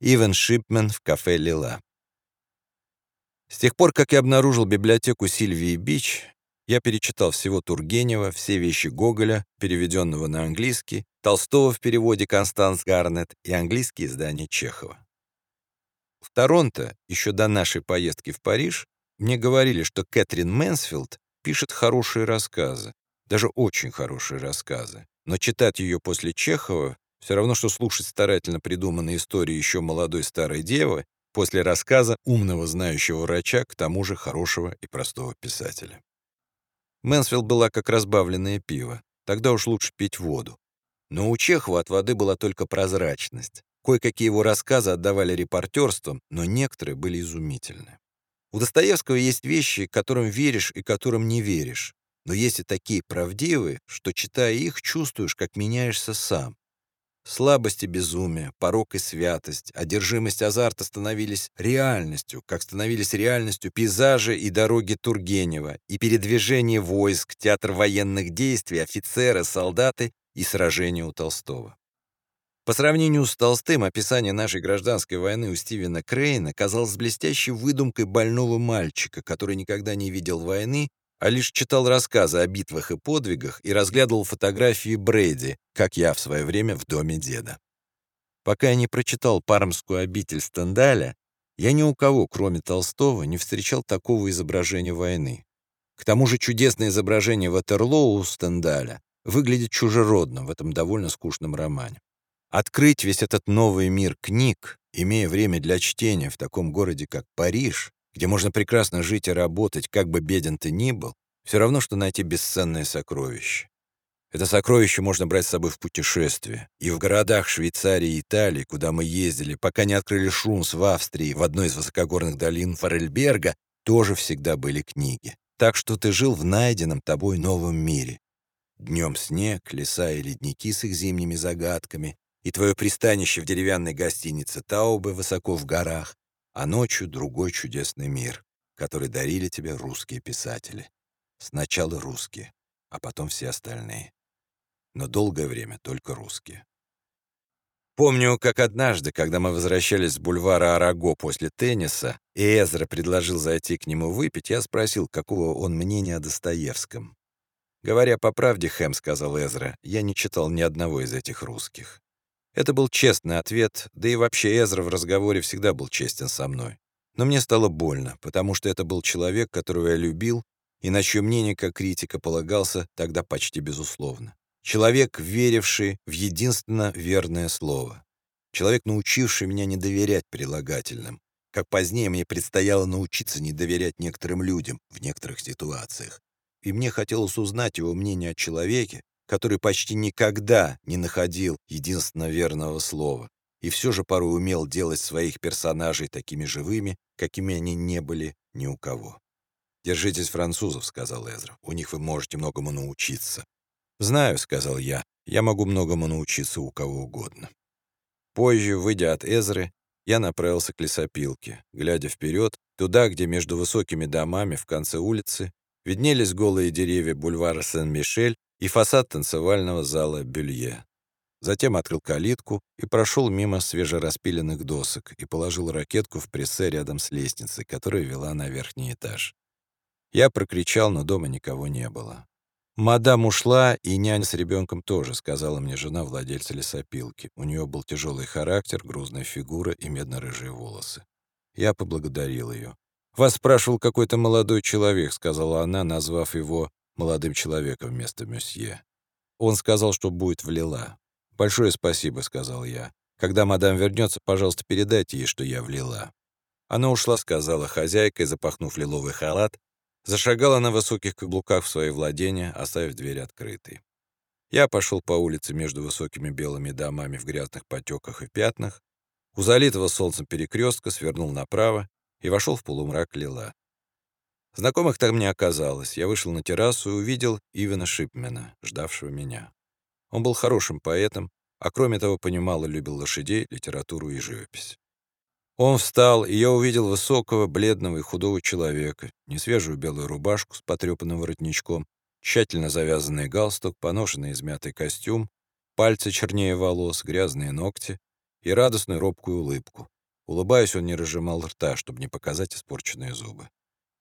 Ивен Шипмен в кафе «Лила». С тех пор, как я обнаружил библиотеку Сильвии Бич, я перечитал всего Тургенева, все вещи Гоголя, переведенного на английский, Толстого в переводе Констанс Гарнет и английские издания Чехова. В Торонто, еще до нашей поездки в Париж, мне говорили, что Кэтрин Мэнсфилд пишет хорошие рассказы, даже очень хорошие рассказы. Но читать ее после Чехова все равно, что слушать старательно придуманные истории еще молодой старой девы после рассказа умного знающего врача, к тому же хорошего и простого писателя. Мэнсфилд была как разбавленное пиво. Тогда уж лучше пить воду. Но у Чехова от воды была только прозрачность. Кое-какие его рассказы отдавали репортерством, но некоторые были изумительны. У Достоевского есть вещи, которым веришь и которым не веришь. Но есть и такие правдивые, что, читая их, чувствуешь, как меняешься сам. Слабость и безумие, порок и святость, одержимость азарта становились реальностью, как становились реальностью пейзажи и дороги Тургенева, и передвижение войск, театр военных действий, офицеры, солдаты и сражения у Толстого. По сравнению с Толстым, описание нашей гражданской войны у Стивена Крейна казалось блестящей выдумкой больного мальчика, который никогда не видел войны а лишь читал рассказы о битвах и подвигах и разглядывал фотографии Брейди, как я в свое время в доме деда. Пока я не прочитал пармскую обитель Стендаля, я ни у кого, кроме Толстого, не встречал такого изображения войны. К тому же чудесное изображение Ватерлоу у Стендаля выглядит чужеродно в этом довольно скучном романе. Открыть весь этот новый мир книг, имея время для чтения в таком городе, как Париж, где можно прекрасно жить и работать, как бы беден ты ни был, все равно, что найти бесценное сокровище. Это сокровище можно брать с собой в путешествие. И в городах Швейцарии и Италии, куда мы ездили, пока не открыли Шунс в Австрии, в одной из высокогорных долин Форельберга, тоже всегда были книги. Так что ты жил в найденном тобой новом мире. Днем снег, леса и ледники с их зимними загадками, и твое пристанище в деревянной гостинице Таубе высоко в горах, а ночью другой чудесный мир, который дарили тебе русские писатели. Сначала русские, а потом все остальные. Но долгое время только русские. Помню, как однажды, когда мы возвращались с бульвара Араго после тенниса, и Эзра предложил зайти к нему выпить, я спросил, какого он мнения о Достоевском. «Говоря по правде, Хэм», — сказал Эзра, — «я не читал ни одного из этих русских. Это был честный ответ, да и вообще Эзра в разговоре всегда был честен со мной. Но мне стало больно, потому что это был человек, которого я любил, и на чье мнение как критика полагался тогда почти безусловно. Человек, веривший в единственно верное слово. Человек, научивший меня не доверять прилагательным, как позднее мне предстояло научиться не доверять некоторым людям в некоторых ситуациях. И мне хотелось узнать его мнение о человеке, который почти никогда не находил единственно верного слова и все же порой умел делать своих персонажей такими живыми, какими они не были ни у кого. «Держитесь французов», — сказал Эзра. «У них вы можете многому научиться». «Знаю», — сказал я. «Я могу многому научиться у кого угодно». Позже, выйдя от Эзры, я направился к лесопилке, глядя вперед, туда, где между высокими домами в конце улицы виднелись голые деревья бульвара Сен-Мишель и фасад танцевального зала «Бюлье». Затем открыл калитку и прошел мимо свежераспиленных досок и положил ракетку в прессе рядом с лестницей, которая вела на верхний этаж. Я прокричал, но дома никого не было. «Мадам ушла, и няня с ребенком тоже», — сказала мне жена владельца лесопилки. У нее был тяжелый характер, грузная фигура и медно-рыжие волосы. Я поблагодарил ее. «Вас спрашивал какой-то молодой человек», — сказала она, назвав его молодым человеком вместо месье. Он сказал, что будет в Лила. «Большое спасибо», — сказал я. «Когда мадам вернется, пожалуйста, передайте ей, что я в Лила». Она ушла, сказала хозяйка, и, запахнув лиловый халат, зашагала на высоких каблуках в свои владения, оставив дверь открытой. Я пошел по улице между высокими белыми домами в грязных потеках и пятнах, у залитого солнцем перекрестка свернул направо и вошел в полумрак Лила. Знакомых там не оказалось. Я вышел на террасу и увидел Ивена Шипмена, ждавшего меня. Он был хорошим поэтом, а кроме того понимал и любил лошадей, литературу и живопись. Он встал, и я увидел высокого, бледного и худого человека, несвежую белую рубашку с потрепанным воротничком, тщательно завязанный галстук, поношенный измятый костюм, пальцы чернее волос, грязные ногти, и радостную робкую улыбку. Улыбаясь, он не разжимал рта, чтобы не показать испорченные зубы.